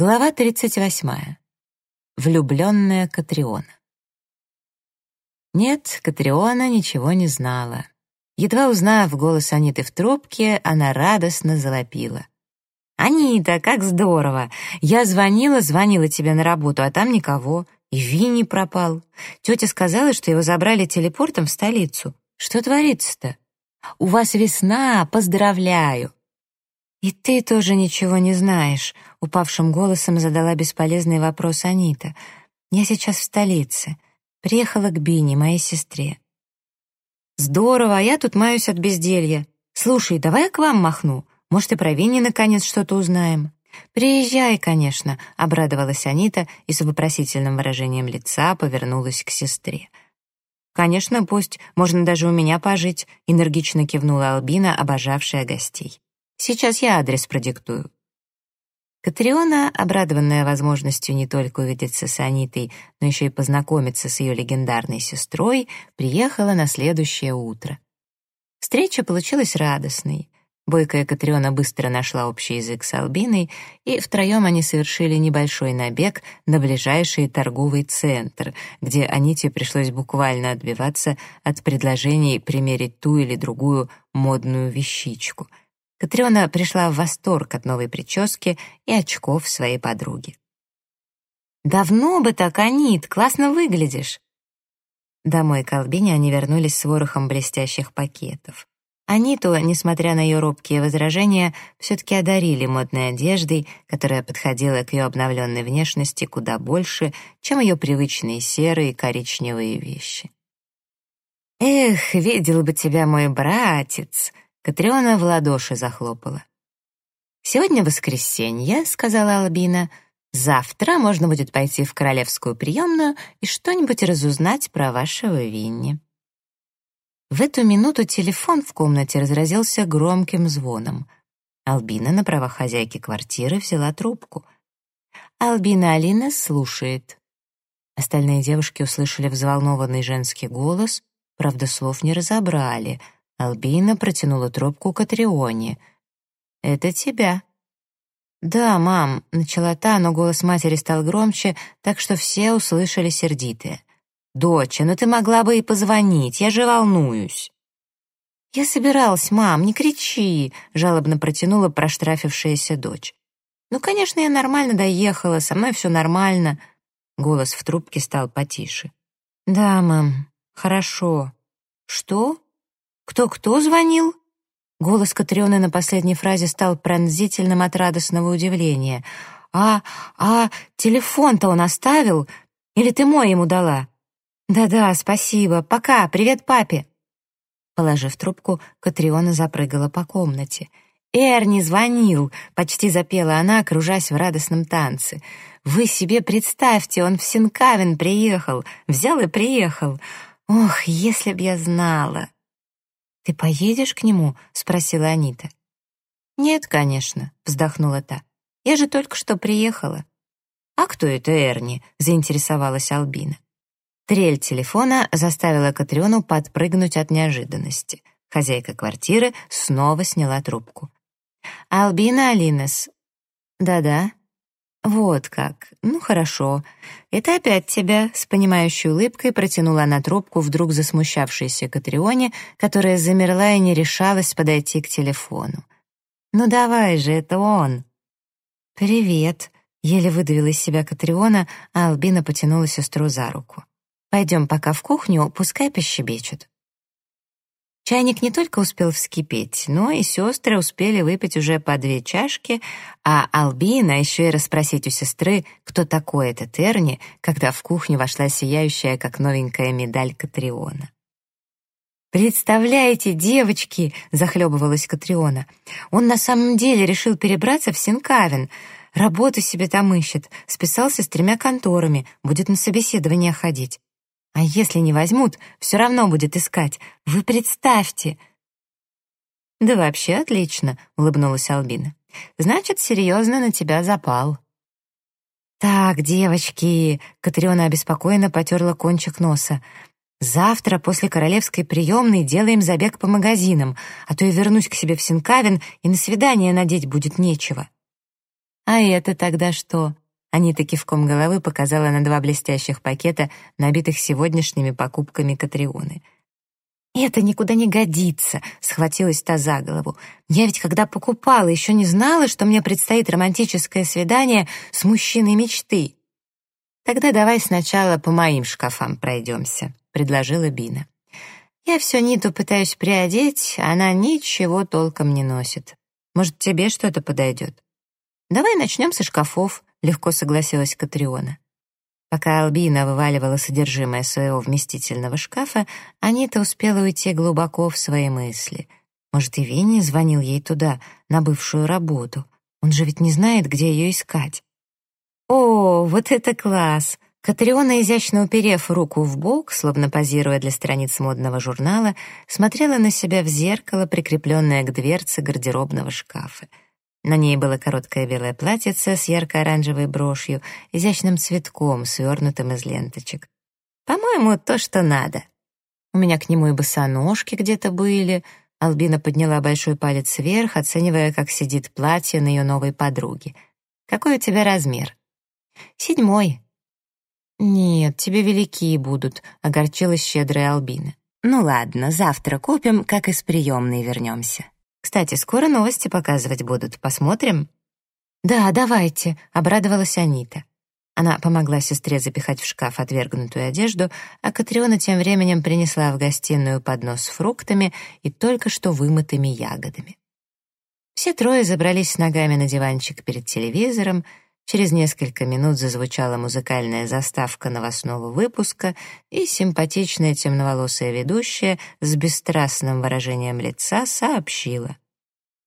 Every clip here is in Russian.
Глава 38. Влюбленная Катриона. Нет, Катриона ничего не знала. Едва узнав голос Аниты в трубке, она радостно залопила. «Анита, как здорово! Я звонила, звонила тебе на работу, а там никого. И Винни пропал. Тетя сказала, что его забрали телепортом в столицу. Что творится-то? У вас весна, поздравляю!» «И ты тоже ничего не знаешь», — упавшим голосом задала бесполезный вопрос Анита. «Я сейчас в столице. Приехала к Бине, моей сестре». «Здорово, а я тут маюсь от безделья. Слушай, давай я к вам махну. Может, и про Винни наконец что-то узнаем». «Приезжай, конечно», — обрадовалась Анита и с вопросительным выражением лица повернулась к сестре. «Конечно, пусть. Можно даже у меня пожить», — энергично кивнула Албина, обожавшая гостей. Сейчас я адрес продиктую». Катриона, обрадованная возможностью не только увидеться с Анитой, но еще и познакомиться с ее легендарной сестрой, приехала на следующее утро. Встреча получилась радостной. Бойкая Катриона быстро нашла общий язык с Албиной, и втроем они совершили небольшой набег на ближайший торговый центр, где Аните пришлось буквально отбиваться от предложений примерить ту или другую модную вещичку — Катриона пришла в восторг от новой прически и очков своей подруги. «Давно бы так, Анит, классно выглядишь!» Домой к Албине они вернулись с ворохом блестящих пакетов. Аниту, несмотря на ее робкие возражения, все-таки одарили модной одеждой, которая подходила к ее обновленной внешности куда больше, чем ее привычные серые и коричневые вещи. «Эх, видел бы тебя мой братец!» Катриона в ладоши захлопала. «Сегодня воскресенье», — сказала Албина. «Завтра можно будет пойти в королевскую приемную и что-нибудь разузнать про вашего Винни». В эту минуту телефон в комнате разразился громким звоном. Албина на правах хозяйки квартиры взяла трубку. «Албина Алина слушает». Остальные девушки услышали взволнованный женский голос, правда, слов не разобрали — Албина протянула трубку Катрионе. «Это тебя». «Да, мам», — начала та, но голос матери стал громче, так что все услышали сердитое. «Доча, ну ты могла бы и позвонить, я же волнуюсь». «Я собиралась, мам, не кричи», — жалобно протянула проштрафившаяся дочь. «Ну, конечно, я нормально доехала, со мной все нормально». Голос в трубке стал потише. «Да, мам, хорошо». «Что?» «Кто-кто звонил?» Голос Катрионы на последней фразе стал пронзительным от радостного удивления. «А, а, телефон-то он оставил? Или ты мой ему дала?» «Да-да, спасибо. Пока. Привет папе». Положив трубку, Катриона запрыгала по комнате. «Эрни звонил!» — почти запела она, кружась в радостном танце. «Вы себе представьте, он в Синкавен приехал, взял и приехал. Ох, если б я знала!» «Ты поедешь к нему?» — спросила Анита. «Нет, конечно», — вздохнула та. «Я же только что приехала». «А кто это Эрни?» — заинтересовалась Албина. Трель телефона заставила Катриону подпрыгнуть от неожиданности. Хозяйка квартиры снова сняла трубку. «Албина Алинес». «Да-да». «Вот как. Ну, хорошо. Это опять тебя», — с понимающей улыбкой протянула она трубку вдруг засмущавшейся Катрионе, которая замерла и не решалась подойти к телефону. «Ну давай же, это он». «Привет», — еле выдавила из себя Катриона, а Албина потянула сестру за руку. «Пойдем пока в кухню, пускай пощебечут». Чайник не только успел вскипеть, но и сестры успели выпить уже по две чашки, а Албина еще и расспросить у сестры, кто такой этот Эрни, когда в кухню вошла сияющая, как новенькая медаль Катриона. «Представляете, девочки!» — захлебывалась Катриона. «Он на самом деле решил перебраться в Синкавен. Работу себе там ищет, списался с тремя конторами, будет на собеседование ходить. А если не возьмут, все равно будет искать. Вы представьте!» «Да вообще отлично», — улыбнулась Албина. «Значит, серьезно на тебя запал». «Так, девочки», — Катриона обеспокоенно потерла кончик носа. «Завтра после королевской приемной делаем забег по магазинам, а то я вернусь к себе в Синкавен, и на свидание надеть будет нечего». А это тогда что? Анита кивком головы показала на два блестящих пакета, набитых сегодняшними покупками Катрионы. «Это никуда не годится», — схватилась та за голову. «Я ведь когда покупала, еще не знала, что мне предстоит романтическое свидание с мужчиной мечты». «Тогда давай сначала по моим шкафам пройдемся», — предложила Бина. «Я все Ниту пытаюсь приодеть, она ничего толком не носит. Может, тебе что-то подойдет?» «Давай начнем со шкафов», — легко согласилась Катриона. Пока Албина вываливала содержимое своего вместительного шкафа, Анита успела уйти глубоко в свои мысли. Может, и Винни звонил ей туда, на бывшую работу. Он же ведь не знает, где ее искать. «О, вот это класс!» Катриона, изящно уперев руку в бок, словно позируя для страниц модного журнала, смотрела на себя в зеркало, прикрепленное к дверце гардеробного шкафа. На ней было короткое белое платьице с ярко-оранжевой брошью, изящным цветком, свернутым из ленточек. «По-моему, то, что надо. У меня к нему и босоножки где-то были». Албина подняла большой палец вверх, оценивая, как сидит платье на ее новой подруге. «Какой у тебя размер?» «Седьмой». «Нет, тебе великие будут», — огорчилась щедрая Албина. «Ну ладно, завтра купим, как из приемной вернемся». Кстати, скоро новости показывать будут. Посмотрим?» «Да, давайте», — обрадовалась Анита. Она помогла сестре запихать в шкаф отвергнутую одежду, а Катриона тем временем принесла в гостиную поднос с фруктами и только что вымытыми ягодами. Все трое забрались с ногами на диванчик перед телевизором, Через несколько минут зазвучала музыкальная заставка новостного выпуска, и симпатичная темноволосая ведущая с бесстрастным выражением лица сообщила.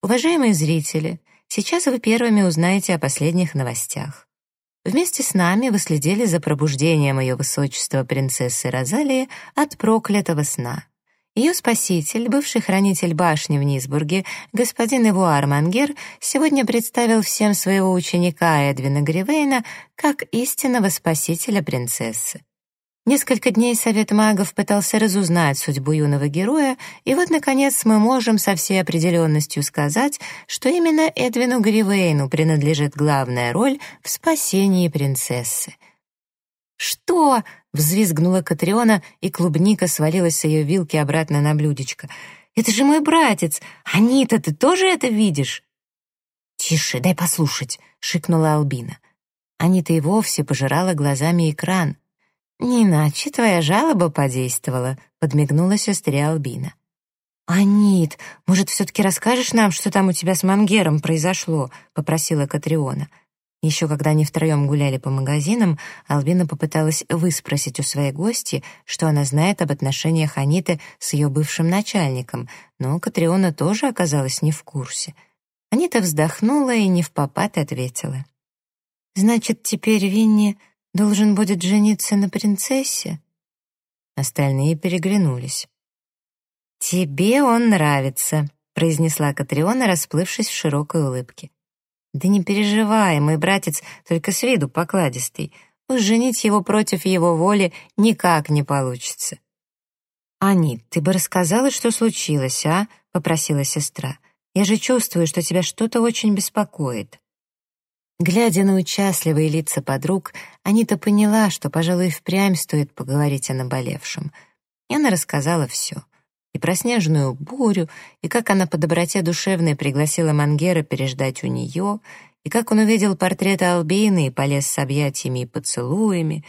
«Уважаемые зрители, сейчас вы первыми узнаете о последних новостях. Вместе с нами вы следили за пробуждением ее высочества принцессы Розалии от проклятого сна. Ее спаситель, бывший хранитель башни в Низбурге, господин Эвуар Мангер, сегодня представил всем своего ученика Эдвина Гривейна как истинного спасителя принцессы. Несколько дней Совет магов пытался разузнать судьбу юного героя, и вот, наконец, мы можем со всей определенностью сказать, что именно Эдвину Гривейну принадлежит главная роль в спасении принцессы. «Что?» — взвизгнула Катриона, и клубника свалилась с ее вилки обратно на блюдечко. «Это же мой братец! Анита, ты тоже это видишь?» «Тише, дай послушать», — шикнула Албина. Анита и вовсе пожирала глазами экран. «Не иначе твоя жалоба подействовала», — подмигнула сестре Албина. «Анит, может, все-таки расскажешь нам, что там у тебя с Мангером произошло?» — попросила Катриона. Еще когда они втроем гуляли по магазинам, Албина попыталась выспросить у своей гости, что она знает об отношениях Аниты с ее бывшим начальником, но Катриона тоже оказалась не в курсе. Анита вздохнула и не в попад ответила. «Значит, теперь Винни должен будет жениться на принцессе?» Остальные переглянулись. «Тебе он нравится», — произнесла Катриона, расплывшись в широкой улыбке. «Да не переживай, мой братец только с виду покладистый. Уж женить его против его воли никак не получится». «Ани, ты бы рассказала, что случилось, а?» — попросила сестра. «Я же чувствую, что тебя что-то очень беспокоит». Глядя на участливые лица подруг, Анита поняла, что, пожалуй, впрямь стоит поговорить о наболевшем. И она рассказала все и про снежную бурю, и как она по доброте душевной пригласила Мангера переждать у нее, и как он увидел портрет Албины и полез с объятиями и поцелуями,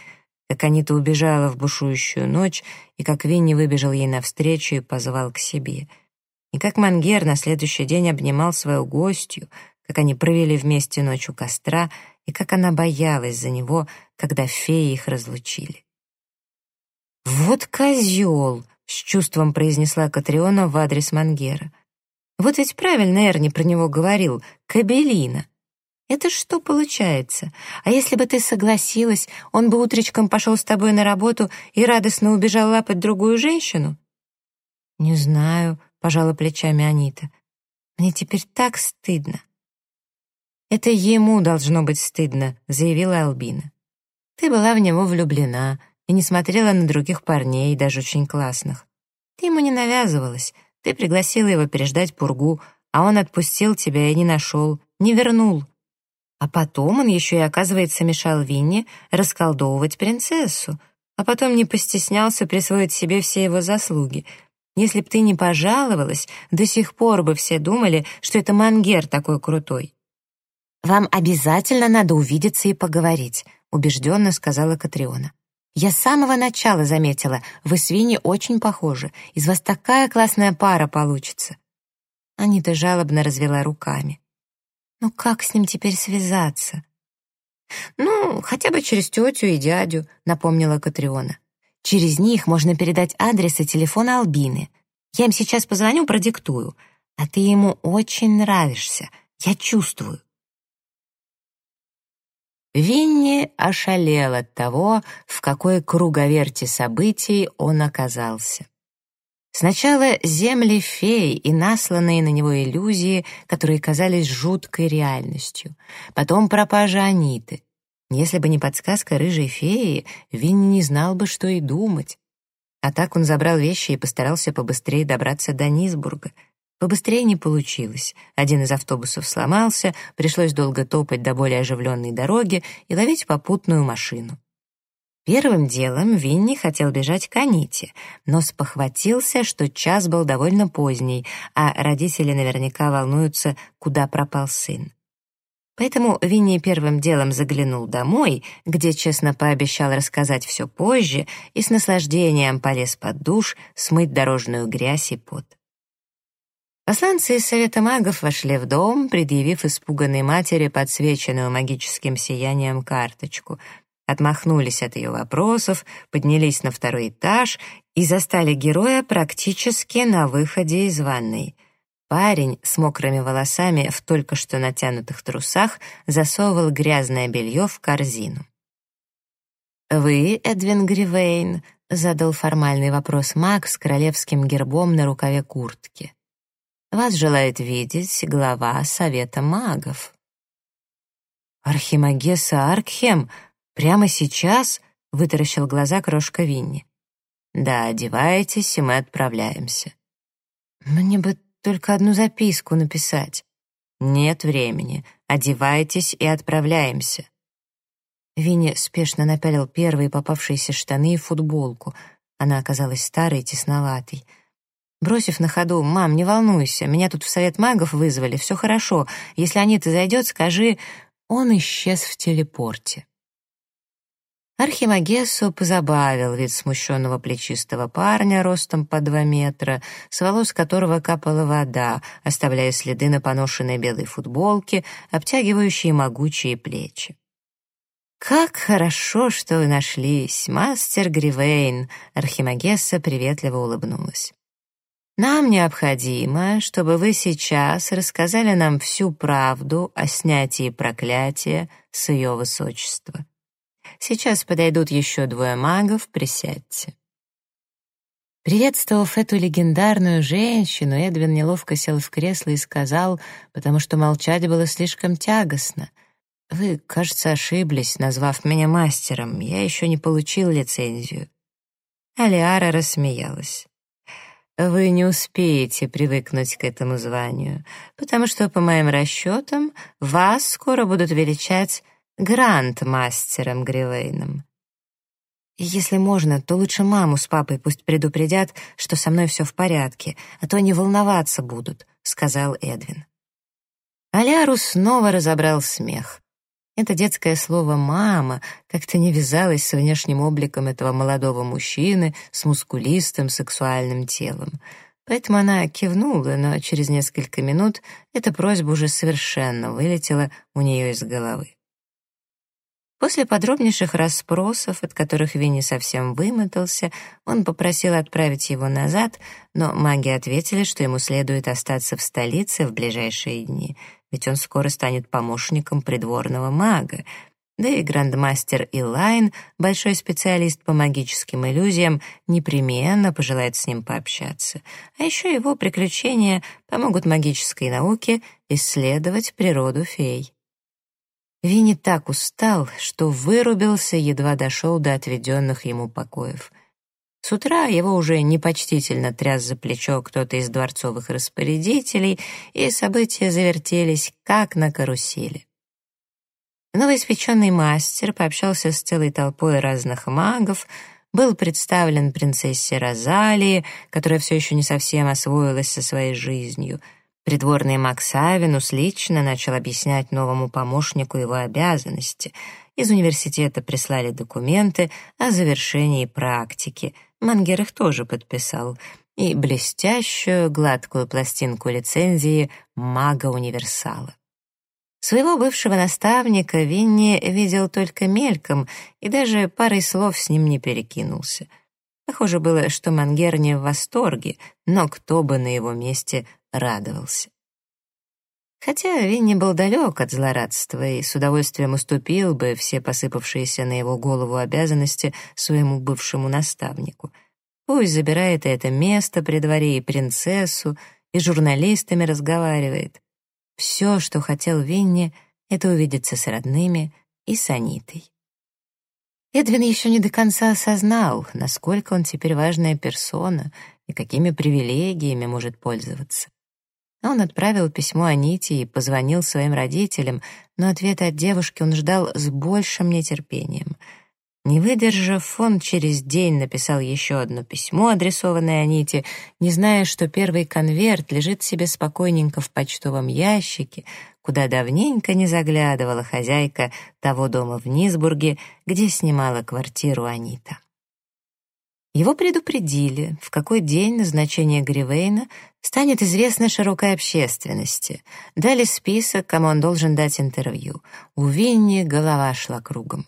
как Анита убежала в бушующую ночь, и как Винни выбежал ей навстречу и позвал к себе, и как Мангер на следующий день обнимал свою гостью, как они провели вместе ночь у костра, и как она боялась за него, когда феи их разлучили. «Вот козел!» С чувством произнесла Катриона в адрес Мангера. Вот ведь правильно Эрни про него говорил, Кабелина. Это что получается? А если бы ты согласилась, он бы утречком пошел с тобой на работу и радостно убежал лапать другую женщину? Не знаю, пожала плечами Анита. Мне теперь так стыдно. Это ему должно быть стыдно, заявила Албина. Ты была в него влюблена, и не смотрела на других парней, даже очень классных. Ты ему не навязывалась, ты пригласила его переждать пургу, а он отпустил тебя и не нашел, не вернул. А потом он еще и, оказывается, мешал Винни расколдовывать принцессу, а потом не постеснялся присвоить себе все его заслуги. Если б ты не пожаловалась, до сих пор бы все думали, что это Мангер такой крутой. «Вам обязательно надо увидеться и поговорить», — убежденно сказала Катриона. «Я с самого начала заметила, вы с Винни очень похожи. Из вас такая классная пара получится». Анита жалобно развела руками. «Ну как с ним теперь связаться?» «Ну, хотя бы через тетю и дядю», — напомнила Катриона. «Через них можно передать адрес и телефон Албины. Я им сейчас позвоню, продиктую. А ты ему очень нравишься, я чувствую». Винни ошалел от того, в какой круговерти событий он оказался. Сначала земли фей и насланные на него иллюзии, которые казались жуткой реальностью. Потом пропажа Аниты. Если бы не подсказка рыжей феи, Винни не знал бы, что и думать. А так он забрал вещи и постарался побыстрее добраться до Низбурга. Побыстрее не получилось. Один из автобусов сломался, пришлось долго топать до более оживленной дороги и ловить попутную машину. Первым делом Винни хотел бежать к Аните, но спохватился, что час был довольно поздний, а родители наверняка волнуются, куда пропал сын. Поэтому Винни первым делом заглянул домой, где честно пообещал рассказать все позже и с наслаждением полез под душ смыть дорожную грязь и пот. Посланцы из Совета магов вошли в дом, предъявив испуганной матери подсвеченную магическим сиянием карточку — отмахнулись от ее вопросов, поднялись на второй этаж и застали героя практически на выходе из ванной. Парень с мокрыми волосами в только что натянутых трусах засовывал грязное белье в корзину. «Вы, Эдвин Гривейн?» — задал формальный вопрос маг с королевским гербом на рукаве куртки. «Вас желает видеть глава Совета магов». «Архимагеса Аркхем?» «Прямо сейчас?» — вытаращил глаза крошка Винни. «Да, одевайтесь, и мы отправляемся». «Мне бы только одну записку написать». «Нет времени. Одевайтесь и отправляемся». Винни спешно напялил первые попавшиеся штаны и футболку. Она оказалась старой и тесноватой. Бросив на ходу, «Мам, не волнуйся, меня тут в совет магов вызвали, все хорошо. Если Анита зайдет, скажи...» Он исчез в телепорте. Архимагессу позабавил вид смущенного плечистого парня ростом по два метра, с волос которого капала вода, оставляя следы на поношенной белой футболке, обтягивающие могучие плечи. «Как хорошо, что вы нашлись, мастер Гривейн!» Архимагесса приветливо улыбнулась. «Нам необходимо, чтобы вы сейчас рассказали нам всю правду о снятии проклятия с ее высочества». Сейчас подойдут еще двое магов, присядьте». Приветствовав эту легендарную женщину, Эдвин неловко сел в кресло и сказал, потому что молчать было слишком тягостно. «Вы, кажется, ошиблись, назвав меня мастером. Я еще не получил лицензию». Алиара рассмеялась. «Вы не успеете привыкнуть к этому званию, потому что, по моим расчетам, вас скоро будут величать гранд-мастером Гривейном. Если можно, то лучше маму с папой пусть предупредят, что со мной все в порядке, а то они волноваться будут», — сказал Эдвин. Аляру снова разобрал смех. Это детское слово «мама» как-то не вязалось с внешним обликом этого молодого мужчины с мускулистым сексуальным телом. Поэтому она кивнула, но через несколько минут эта просьба уже совершенно вылетела у нее из головы. После подробнейших расспросов, от которых Винни совсем вымотался, он попросил отправить его назад, но маги ответили, что ему следует остаться в столице в ближайшие дни, ведь он скоро станет помощником придворного мага. Да и грандмастер Илайн, большой специалист по магическим иллюзиям, непременно пожелает с ним пообщаться. А еще его приключения помогут магической науке исследовать природу фей. Винни так устал, что вырубился, едва дошел до отведенных ему покоев. С утра его уже непочтительно тряс за плечо кто-то из дворцовых распорядителей, и события завертелись, как на карусели. Новоиспеченный мастер пообщался с целой толпой разных магов, был представлен принцессе Розалии, которая все еще не совсем освоилась со своей жизнью. Придворный маг Савинус лично начал объяснять новому помощнику его обязанности. Из университета прислали документы о завершении практики. Мангер их тоже подписал. И блестящую, гладкую пластинку лицензии мага-универсала. Своего бывшего наставника Винни видел только мельком и даже парой слов с ним не перекинулся. Похоже было, что Мангер не в восторге, но кто бы на его месте радовался. Хотя Винни был далек от злорадства и с удовольствием уступил бы все посыпавшиеся на его голову обязанности своему бывшему наставнику. Пусть забирает это место при дворе и принцессу, и журналистами разговаривает. Все, что хотел Винни, это увидеться с родными и с Анитой. Эдвин еще не до конца осознал, насколько он теперь важная персона и какими привилегиями может пользоваться. Он отправил письмо Аните и позвонил своим родителям, но ответа от девушки он ждал с большим нетерпением — не выдержав, он через день написал еще одно письмо, адресованное Аните, не зная, что первый конверт лежит себе спокойненько в почтовом ящике, куда давненько не заглядывала хозяйка того дома в Низбурге, где снимала квартиру Анита. Его предупредили, в какой день назначение Гривейна станет известно широкой общественности. Дали список, кому он должен дать интервью. У Винни голова шла кругом.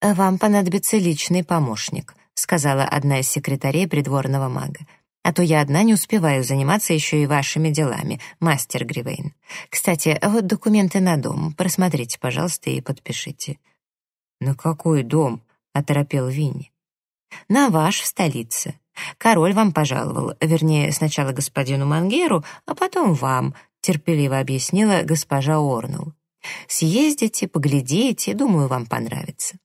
«Вам понадобится личный помощник», — сказала одна из секретарей придворного мага. «А то я одна не успеваю заниматься еще и вашими делами, мастер Гривейн. Кстати, вот документы на дом. Просмотрите, пожалуйста, и подпишите». «На какой дом?» — оторопел Винни. «На ваш в столице. Король вам пожаловал, вернее, сначала господину Мангеру, а потом вам», — терпеливо объяснила госпожа Орнул. «Съездите, поглядите, думаю, вам понравится».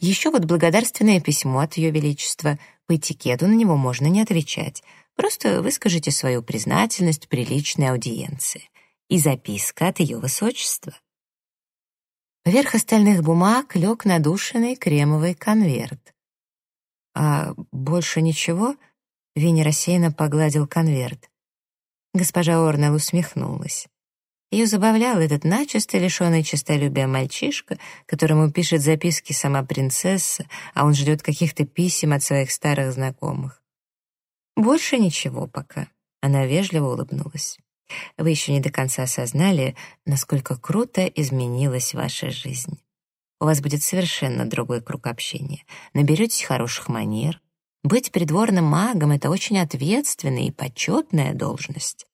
Еще вот благодарственное письмо от Ее Величества. По этикету на него можно не отвечать. Просто выскажите свою признательность при личной аудиенции. И записка от Ее Высочества. Поверх остальных бумаг лег надушенный кремовый конверт. «А больше ничего?» — Винни рассеянно погладил конверт. Госпожа Орнелл усмехнулась. Ее забавлял этот начисто лишенный честолюбия мальчишка, которому пишет записки сама принцесса, а он ждет каких-то писем от своих старых знакомых. «Больше ничего пока», — она вежливо улыбнулась. «Вы еще не до конца осознали, насколько круто изменилась ваша жизнь. У вас будет совершенно другой круг общения. Наберетесь хороших манер. Быть придворным магом — это очень ответственная и почетная должность.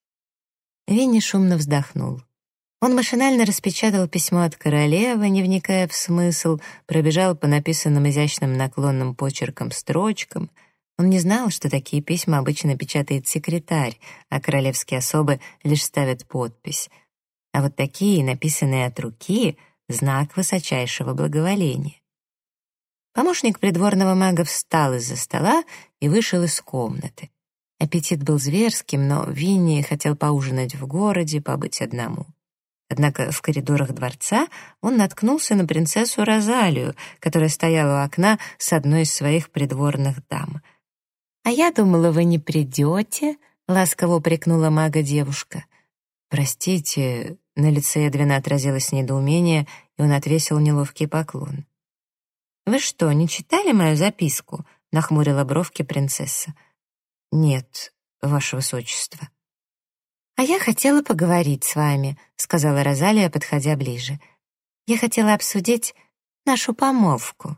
Винни шумно вздохнул. Он машинально распечатал письмо от королевы, не вникая в смысл, пробежал по написанным изящным наклонным почерком строчкам. Он не знал, что такие письма обычно печатает секретарь, а королевские особы лишь ставят подпись. А вот такие, написанные от руки, — знак высочайшего благоволения. Помощник придворного мага встал из-за стола и вышел из комнаты. Аппетит был зверским, но Винни хотел поужинать в городе, побыть одному. Однако в коридорах дворца он наткнулся на принцессу Розалию, которая стояла у окна с одной из своих придворных дам. «А я думала, вы не придете», — ласково упрекнула мага девушка. «Простите», — на лице Эдвина отразилось недоумение, и он отвесил неловкий поклон. «Вы что, не читали мою записку?» — нахмурила бровки принцесса. «Нет, ваше высочество». «А я хотела поговорить с вами», — сказала Розалия, подходя ближе. «Я хотела обсудить нашу помолвку».